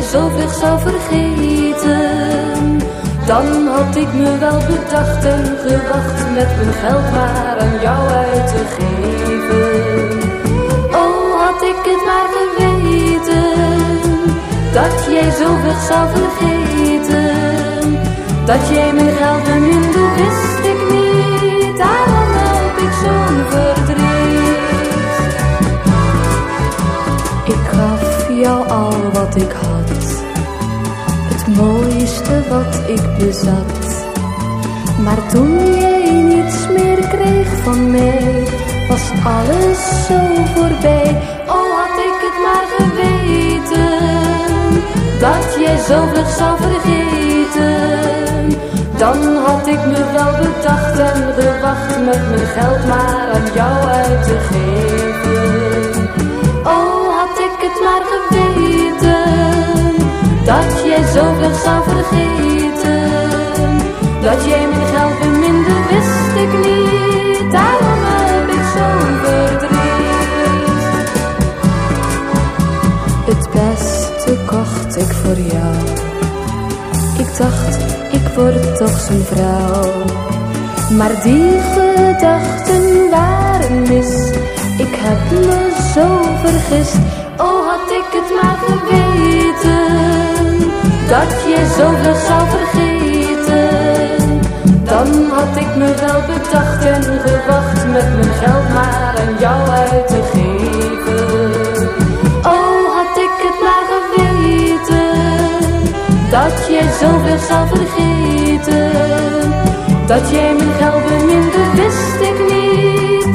zo vlug zou vergeten. Dan had ik me wel bedacht en gewacht met mijn geld maar aan jou uit te geven. Oh, had ik het maar geweten, dat jij zo vlug zou vergeten. Dat jij mijn geld beminde, wist wat ik had het mooiste wat ik bezat. Maar toen jij niets meer kreeg van mij, was alles zo voorbij. Oh, had ik het maar geweten, dat jij zo zou vergeten. Dan had ik me wel bedacht en gewacht met mijn geld maar aan jou uit te geven. Dat jij zo vlug zou vergeten. Dat jij mijn geld beminde, wist ik niet. Daarom heb ik zo'n verdriet. Het beste kocht ik voor jou. Ik dacht, ik word toch zijn vrouw. Maar die gedachten waren mis. Ik heb me zo vergist. Oh, had ik het maar geweten Dat je zo vlug zou vergeten. Dan had ik me wel bedacht en gewacht Met mijn geld maar aan jou uit te geven. Oh, had ik het maar geweten Dat jij zo vlug zou vergeten. Dat jij mijn geld beminde, wist ik niet